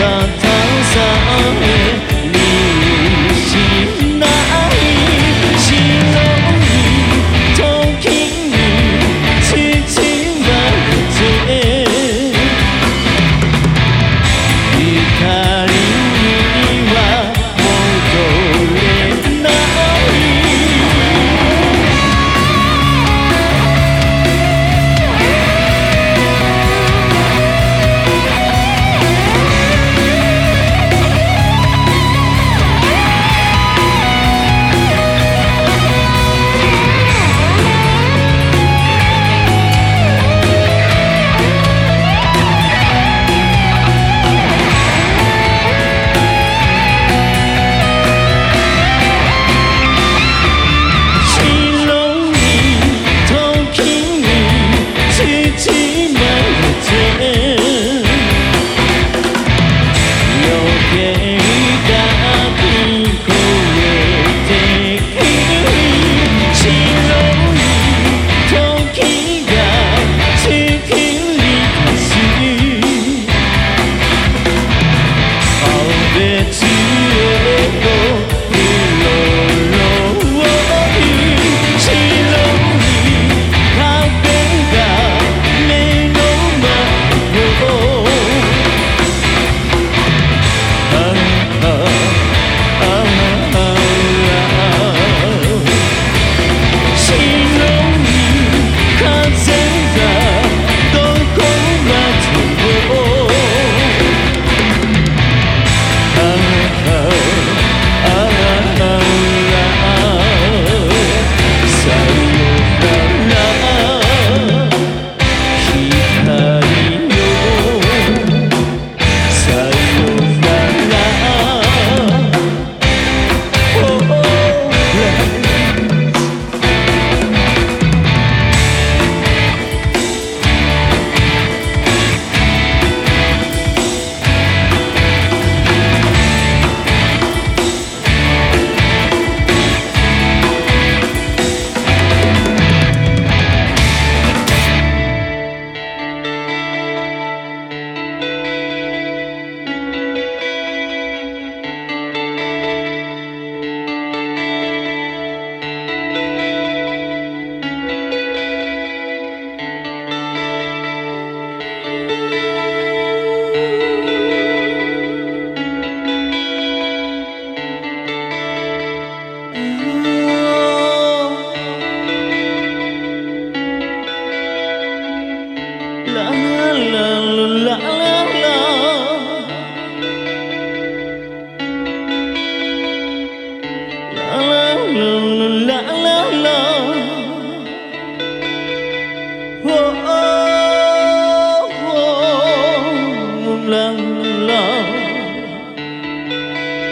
oh, oh.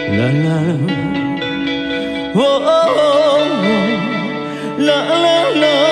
La la la oh, oh, oh, la la la